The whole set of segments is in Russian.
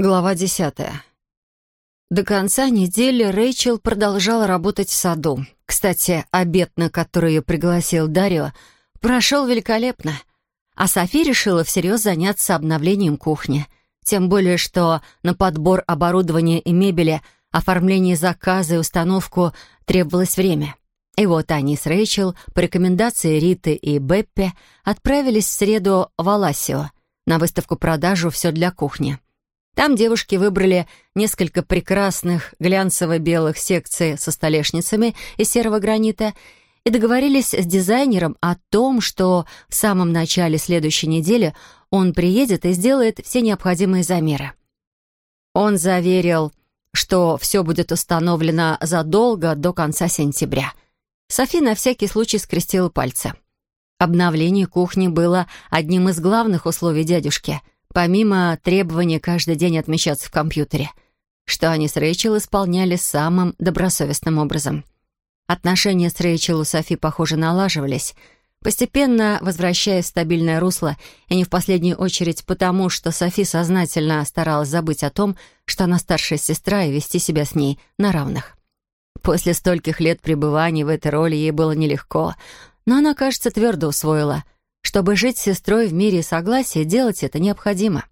Глава десятая. До конца недели Рэйчел продолжала работать в саду. Кстати, обед, на который ее пригласил Дарио, прошел великолепно. А Софи решила всерьез заняться обновлением кухни. Тем более, что на подбор оборудования и мебели, оформление заказа и установку требовалось время. И вот они с Рэйчел по рекомендации Риты и Беппи отправились в среду в Аласио на выставку-продажу «Все для кухни». Там девушки выбрали несколько прекрасных глянцево-белых секций со столешницами из серого гранита и договорились с дизайнером о том, что в самом начале следующей недели он приедет и сделает все необходимые замеры. Он заверил, что все будет установлено задолго до конца сентября. Софи на всякий случай скрестила пальцы. Обновление кухни было одним из главных условий дядюшки — помимо требования каждый день отмечаться в компьютере, что они с Рэйчел исполняли самым добросовестным образом. Отношения с Рэйчел у Софи, похоже, налаживались, постепенно возвращаясь в стабильное русло, и не в последнюю очередь потому, что Софи сознательно старалась забыть о том, что она старшая сестра, и вести себя с ней на равных. После стольких лет пребывания в этой роли ей было нелегко, но она, кажется, твердо усвоила — чтобы жить с сестрой в мире и согласии, делать это необходимо.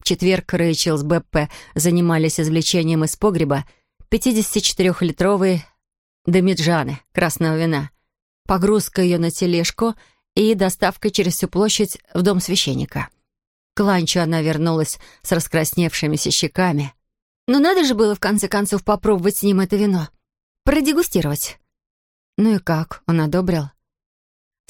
В четверг Рэйчел с Беппе занимались извлечением из погреба 54-литровой домиджаны красного вина, погрузка ее на тележку и доставка через всю площадь в дом священника. К ланчу она вернулась с раскрасневшимися щеками. Но надо же было, в конце концов, попробовать с ним это вино. Продегустировать. Ну и как, он одобрил?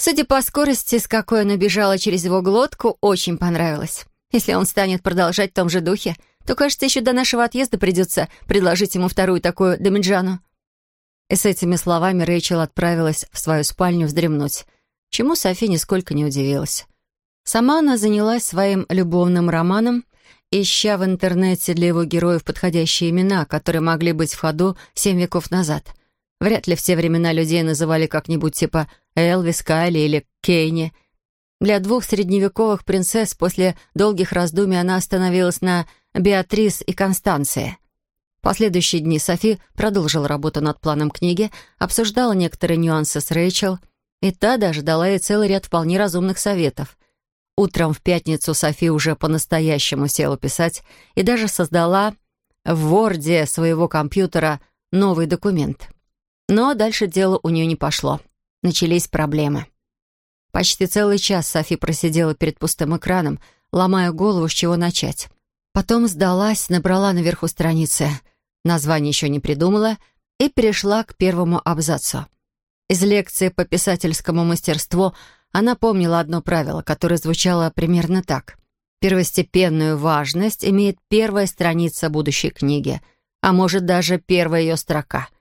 Судя по скорости, с какой она бежала через его глотку, очень понравилось. Если он станет продолжать в том же духе, то, кажется, еще до нашего отъезда придется предложить ему вторую такую домиджану. И с этими словами Рэйчел отправилась в свою спальню вздремнуть, чему Софи нисколько не удивилась. Сама она занялась своим любовным романом, ища в интернете для его героев подходящие имена, которые могли быть в ходу семь веков назад. Вряд ли все времена людей называли как-нибудь типа Элвис, Кайли или Кейни. Для двух средневековых принцесс после долгих раздумий она остановилась на Беатрис и Констанции. В последующие дни Софи продолжила работу над планом книги, обсуждала некоторые нюансы с Рэйчел, и та даже дала ей целый ряд вполне разумных советов. Утром в пятницу Софи уже по-настоящему села писать и даже создала в Ворде своего компьютера новый документ. Но дальше дело у нее не пошло начались проблемы. Почти целый час Софи просидела перед пустым экраном, ломая голову, с чего начать. Потом сдалась, набрала наверху страницы, название еще не придумала, и перешла к первому абзацу. Из лекции по писательскому мастерству она помнила одно правило, которое звучало примерно так. Первостепенную важность имеет первая страница будущей книги, а может даже первая ее строка —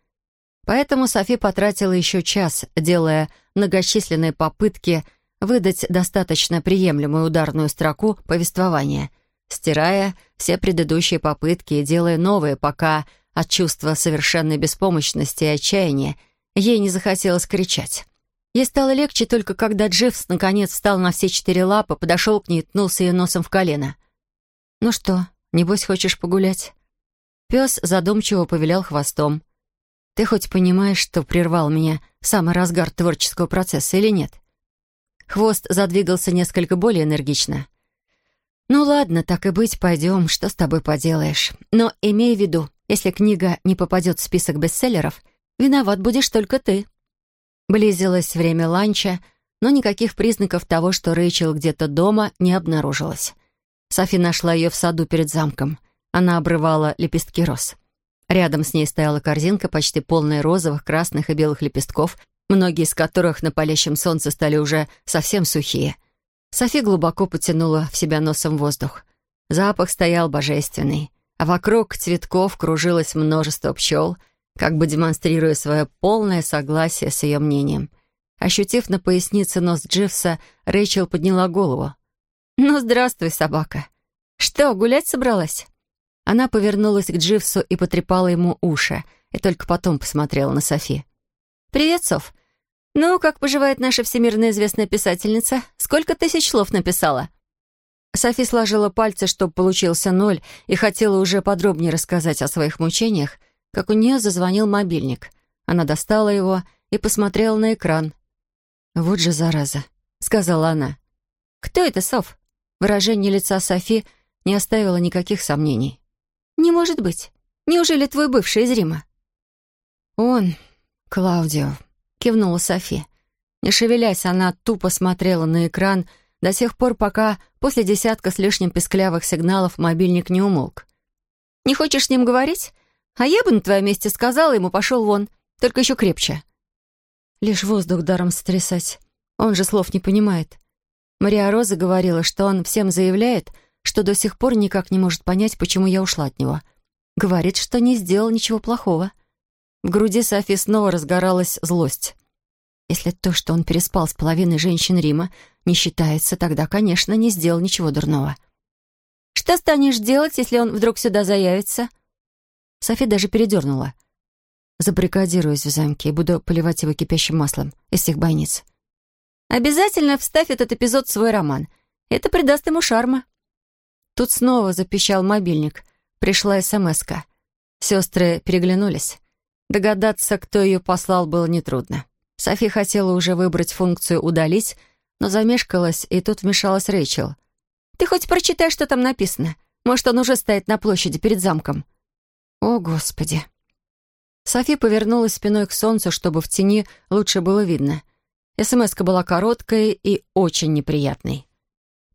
Поэтому Софи потратила еще час, делая многочисленные попытки выдать достаточно приемлемую ударную строку повествования, стирая все предыдущие попытки и делая новые, пока от чувства совершенной беспомощности и отчаяния ей не захотелось кричать. Ей стало легче только когда Дживс наконец встал на все четыре лапы, подошел к ней и ткнулся ее носом в колено. «Ну что, небось хочешь погулять?» Пес задумчиво повилял хвостом. Ты хоть понимаешь, что прервал меня в самый разгар творческого процесса или нет?» Хвост задвигался несколько более энергично. «Ну ладно, так и быть, пойдем, что с тобой поделаешь. Но имей в виду, если книга не попадет в список бестселлеров, виноват будешь только ты». Близилось время ланча, но никаких признаков того, что Рэйчел где-то дома, не обнаружилось. Софи нашла ее в саду перед замком. Она обрывала лепестки роз. Рядом с ней стояла корзинка, почти полная розовых, красных и белых лепестков, многие из которых на палящем солнце стали уже совсем сухие. Софи глубоко потянула в себя носом воздух. Запах стоял божественный, а вокруг цветков кружилось множество пчел, как бы демонстрируя свое полное согласие с ее мнением. Ощутив на пояснице нос Дживса, Рэйчел подняла голову. «Ну, здравствуй, собака. Что, гулять собралась?» Она повернулась к Дживсу и потрепала ему уши, и только потом посмотрела на Софи. «Привет, Соф. Ну, как поживает наша всемирно известная писательница? Сколько тысяч слов написала?» Софи сложила пальцы, чтобы получился ноль, и хотела уже подробнее рассказать о своих мучениях, как у нее зазвонил мобильник. Она достала его и посмотрела на экран. «Вот же зараза», — сказала она. «Кто это, Соф?» Выражение лица Софи не оставило никаких сомнений. «Не может быть. Неужели твой бывший из Рима?» «Он, Клаудио», — кивнула Софи. Не шевелясь, она тупо смотрела на экран до тех пор, пока после десятка с лишним песклявых сигналов мобильник не умолк. «Не хочешь с ним говорить? А я бы на твоем месте сказала ему, пошел вон, только еще крепче». Лишь воздух даром стрясать. Он же слов не понимает. Мария Роза говорила, что он всем заявляет, что до сих пор никак не может понять, почему я ушла от него. Говорит, что не сделал ничего плохого. В груди Софи снова разгоралась злость. Если то, что он переспал с половиной женщин Рима, не считается, тогда, конечно, не сделал ничего дурного. «Что станешь делать, если он вдруг сюда заявится?» Софи даже передернула. «Забаррикадируюсь в замке и буду поливать его кипящим маслом из всех бойниц». «Обязательно вставь этот эпизод в свой роман. Это придаст ему шарма». Тут снова запищал мобильник. Пришла СМС-ка. Сестры переглянулись. Догадаться, кто ее послал, было нетрудно. Софи хотела уже выбрать функцию «удалить», но замешкалась, и тут вмешалась Рэйчел. «Ты хоть прочитай, что там написано. Может, он уже стоит на площади перед замком». «О, Господи!» Софи повернулась спиной к солнцу, чтобы в тени лучше было видно. СМСка была короткой и очень неприятной.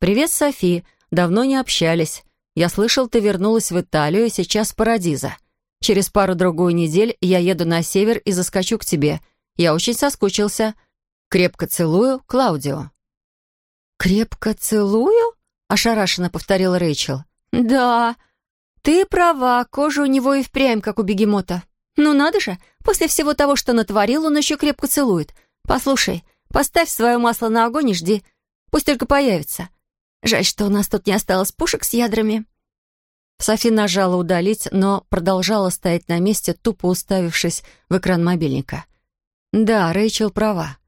«Привет, Софи. Давно не общались. Я слышал, ты вернулась в Италию, сейчас в Парадиза. Через пару-другую недель я еду на север и заскочу к тебе. Я очень соскучился. Крепко целую, Клаудио». «Крепко целую?» — ошарашенно повторила Рэйчел. «Да, ты права, кожа у него и впрямь, как у бегемота. Ну надо же, после всего того, что натворил, он еще крепко целует. Послушай, поставь свое масло на огонь и жди. Пусть только появится. Жаль, что у нас тут не осталось пушек с ядрами». Софи нажала «удалить», но продолжала стоять на месте, тупо уставившись в экран мобильника. Да, Рэйчел права.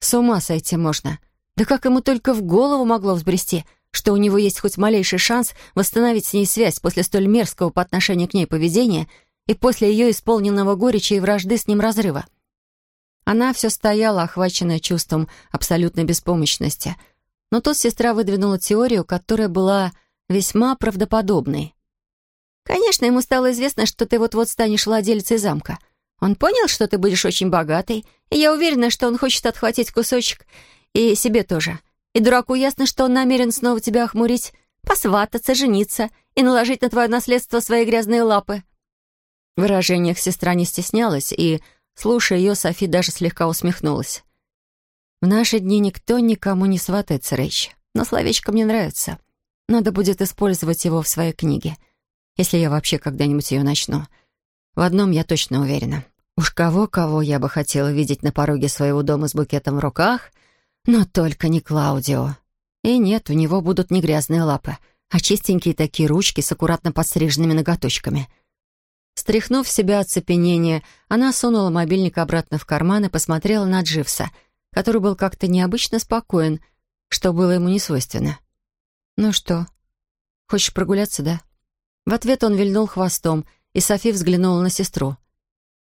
С ума сойти можно. Да как ему только в голову могло взбрести, что у него есть хоть малейший шанс восстановить с ней связь после столь мерзкого по отношению к ней поведения и после ее исполненного горечи и вражды с ним разрыва. Она все стояла, охваченная чувством абсолютной беспомощности. Но тут сестра выдвинула теорию, которая была весьма правдоподобной. «Конечно, ему стало известно, что ты вот-вот станешь владельцей замка. Он понял, что ты будешь очень богатой, и я уверена, что он хочет отхватить кусочек и себе тоже. И дураку ясно, что он намерен снова тебя охмурить, посвататься, жениться и наложить на твое наследство свои грязные лапы». В выражениях сестра не стеснялась, и, слушая ее, Софи даже слегка усмехнулась. «В наши дни никто никому не сватается, Рэйч, но словечко мне нравится. Надо будет использовать его в своей книге, если я вообще когда-нибудь ее начну». В одном я точно уверена. Уж кого-кого я бы хотела видеть на пороге своего дома с букетом в руках, но только не Клаудио. И нет, у него будут не грязные лапы, а чистенькие такие ручки с аккуратно подстриженными ноготочками. Стряхнув себя оцепенение, она сунула мобильник обратно в карман и посмотрела на Дживса, который был как-то необычно спокоен, что было ему не свойственно. «Ну что, хочешь прогуляться, да?» В ответ он вильнул хвостом — и Софи взглянула на сестру.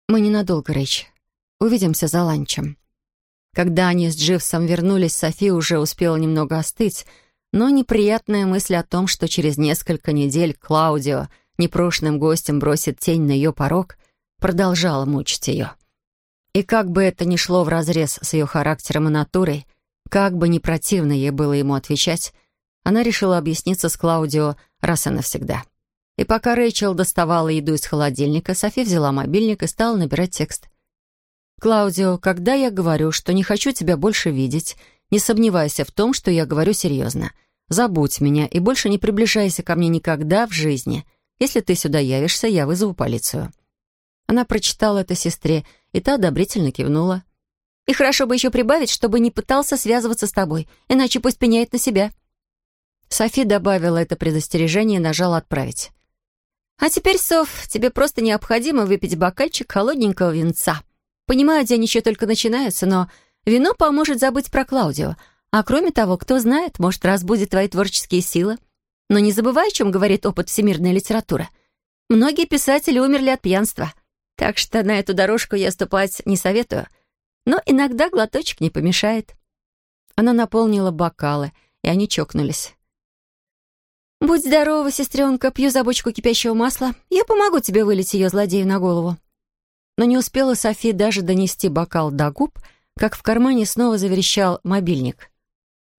«Мы ненадолго, Рэйч. Увидимся за ланчем». Когда они с Дживсом вернулись, Софи уже успела немного остыть, но неприятная мысль о том, что через несколько недель Клаудио непрошенным гостем бросит тень на ее порог, продолжала мучить ее. И как бы это ни шло вразрез с ее характером и натурой, как бы ни противно ей было ему отвечать, она решила объясниться с Клаудио раз и навсегда. И пока Рэйчел доставала еду из холодильника, Софи взяла мобильник и стала набирать текст. «Клаудио, когда я говорю, что не хочу тебя больше видеть, не сомневайся в том, что я говорю серьезно. Забудь меня и больше не приближайся ко мне никогда в жизни. Если ты сюда явишься, я вызову полицию». Она прочитала это сестре, и та одобрительно кивнула. «И хорошо бы еще прибавить, чтобы не пытался связываться с тобой, иначе пусть пеняет на себя». Софи добавила это предостережение и нажала «Отправить». А теперь, Соф, тебе просто необходимо выпить бокальчик холодненького винца. Понимаю, день еще только начинается, но вино поможет забыть про Клаудио. А кроме того, кто знает, может, разбудит твои творческие силы. Но не забывай, о чем говорит опыт всемирной литературы. Многие писатели умерли от пьянства, так что на эту дорожку я ступать не советую. Но иногда глоточек не помешает». Она наполнила бокалы, и они чокнулись. «Будь здорова, сестренка, пью за бочку кипящего масла. Я помогу тебе вылить ее злодею на голову». Но не успела Софи даже донести бокал до губ, как в кармане снова заверещал мобильник.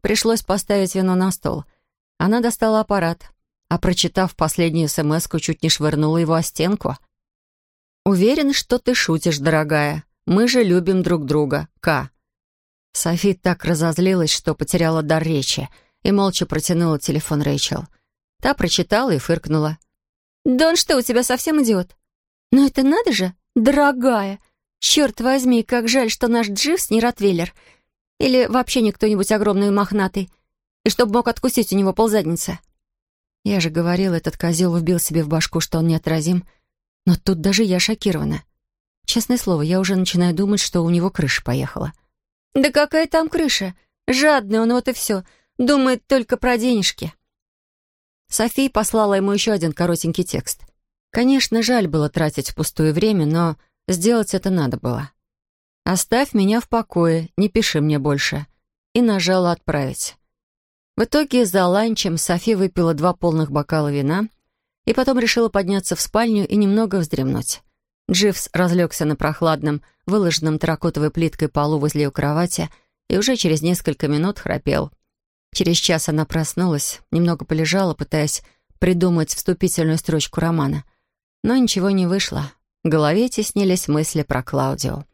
Пришлось поставить вино на стол. Она достала аппарат, а, прочитав последнюю смс чуть не швырнула его о стенку. «Уверен, что ты шутишь, дорогая. Мы же любим друг друга. К». Софи так разозлилась, что потеряла дар речи и молча протянула телефон Рэйчел. Та прочитала и фыркнула. «Да он что, у тебя совсем идиот?» «Но это надо же, дорогая! Черт возьми, как жаль, что наш Дживс не Ротвейлер. Или вообще не кто-нибудь огромный и мохнатый. И чтобы мог откусить у него ползадницы». Я же говорила, этот козел вбил себе в башку, что он неотразим. Но тут даже я шокирована. Честное слово, я уже начинаю думать, что у него крыша поехала. «Да какая там крыша? Жадный он, вот и все. Думает только про денежки». София послала ему еще один коротенький текст. Конечно, жаль было тратить впустую время, но сделать это надо было. «Оставь меня в покое, не пиши мне больше». И нажала «Отправить». В итоге за ланчем Софи выпила два полных бокала вина и потом решила подняться в спальню и немного вздремнуть. Дживс разлегся на прохладном, выложенном терракотовой плиткой полу возле ее кровати и уже через несколько минут храпел. Через час она проснулась, немного полежала, пытаясь придумать вступительную строчку романа. Но ничего не вышло. В голове теснились мысли про Клаудио.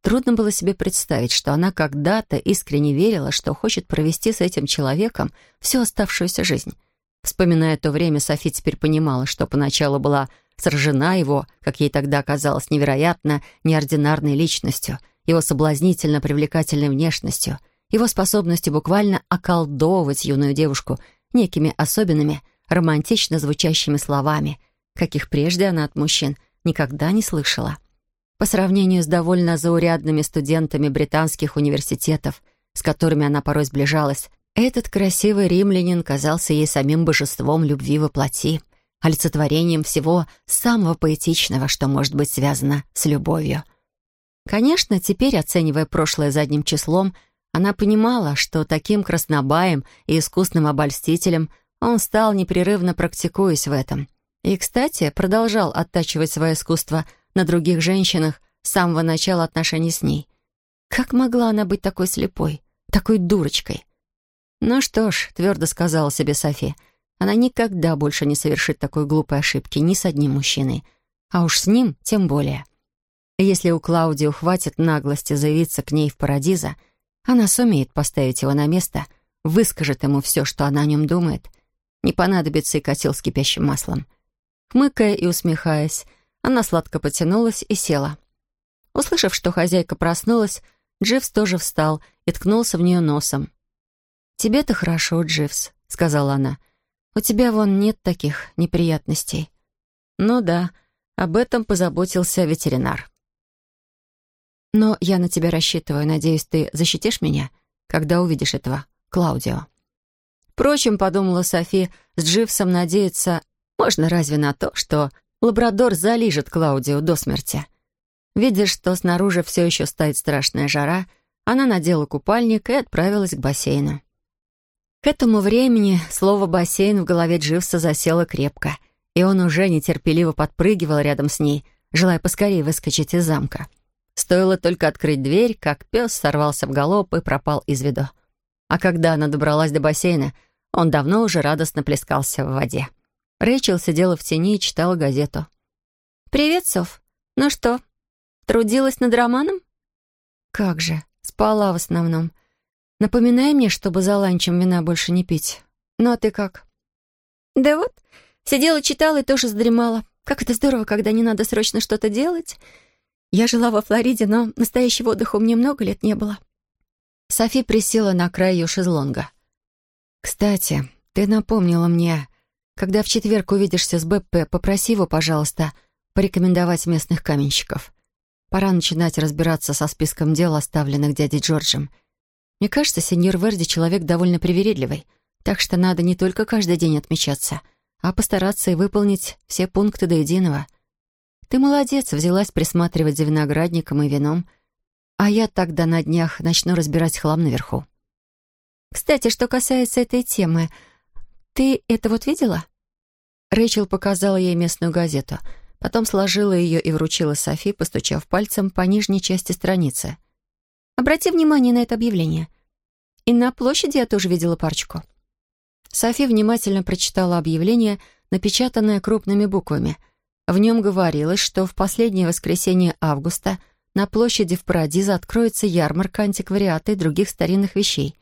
Трудно было себе представить, что она когда-то искренне верила, что хочет провести с этим человеком всю оставшуюся жизнь. Вспоминая то время, Софи теперь понимала, что поначалу была сражена его, как ей тогда казалось, невероятно неординарной личностью, его соблазнительно привлекательной внешностью — его способностью буквально околдовывать юную девушку некими особенными, романтично звучащими словами, каких прежде она от мужчин никогда не слышала. По сравнению с довольно заурядными студентами британских университетов, с которыми она порой сближалась, этот красивый римлянин казался ей самим божеством любви во плоти, олицетворением всего самого поэтичного, что может быть связано с любовью. Конечно, теперь, оценивая прошлое задним числом, она понимала, что таким краснобаем и искусным обольстителем он стал, непрерывно практикуясь в этом. И, кстати, продолжал оттачивать свое искусство на других женщинах с самого начала отношений с ней. Как могла она быть такой слепой, такой дурочкой? «Ну что ж», — твердо сказала себе Софи, «она никогда больше не совершит такой глупой ошибки ни с одним мужчиной, а уж с ним тем более». Если у Клаудио хватит наглости заявиться к ней в Парадиза — она сумеет поставить его на место, выскажет ему все, что она о нем думает. Не понадобится и котел с кипящим маслом. Хмыкая и усмехаясь, она сладко потянулась и села. Услышав, что хозяйка проснулась, Дживс тоже встал и ткнулся в нее носом. «Тебе-то хорошо, Дживс», — сказала она. «У тебя вон нет таких неприятностей». «Ну да, об этом позаботился ветеринар». Но я на тебя рассчитываю. Надеюсь, ты защитишь меня, когда увидишь этого Клаудио. Впрочем, подумала Софи, с Дживсом надеяться можно разве на то, что лабрадор залижет Клаудио до смерти. Видя, что снаружи все еще стоит страшная жара, она надела купальник и отправилась к бассейну. К этому времени слово «бассейн» в голове Дживса засело крепко, и он уже нетерпеливо подпрыгивал рядом с ней, желая поскорее выскочить из замка. Стоило только открыть дверь, как пес сорвался в галоп и пропал из виду. А когда она добралась до бассейна, он давно уже радостно плескался в воде. Рэйчел сидела в тени и читала газету. «Привет, Соф. Ну что, трудилась над романом?» «Как же, спала в основном. Напоминай мне, чтобы за ланчем вина больше не пить. Ну а ты как?» «Да вот, сидела, читала и тоже задремала. Как это здорово, когда не надо срочно что-то делать. Я жила во Флориде, но настоящего отдыха у меня много лет не было». Софи присела на край ее шезлонга. «Кстати, ты напомнила мне, когда в четверг увидишься с Беппе, попроси его, пожалуйста, порекомендовать местных каменщиков. Пора начинать разбираться со списком дел, оставленных дядей Джорджем. Мне кажется, сеньор Верди человек довольно привередливый, Так что надо не только каждый день отмечаться, а постараться и выполнить все пункты до единого. Ты молодец, взялась присматривать за виноградником и вином, а я тогда на днях начну разбирать хлам наверху. Кстати, что касается этой темы, ты это вот видела? Рэйчел показала ей местную газету, потом сложила ее и вручила Софи, постучав пальцем по нижней части страницы. «Обрати внимание на это объявление. И на площади я тоже видела парочку». Софи внимательно прочитала объявление, напечатанное крупными буквами. В нем говорилось, что в последнее воскресенье августа на площади в Парадиза откроется ярмарка антиквариата и других старинных вещей.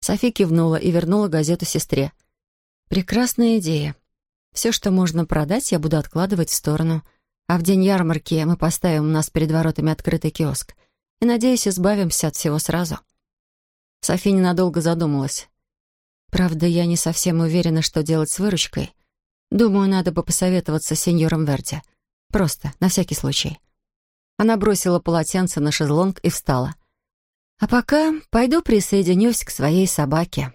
Софи кивнула и вернула газету сестре. «Прекрасная идея. Все, что можно продать, я буду откладывать в сторону. А в день ярмарки мы поставим у нас перед воротами открытый киоск. И, надеюсь, избавимся от всего сразу». Софи ненадолго задумалась. Правда, я не совсем уверена, что делать с выручкой. Думаю, надо бы посоветоваться с сеньором Верди. Просто, на всякий случай. Она бросила полотенце на шезлонг и встала. А пока пойду присоединюсь к своей собаке.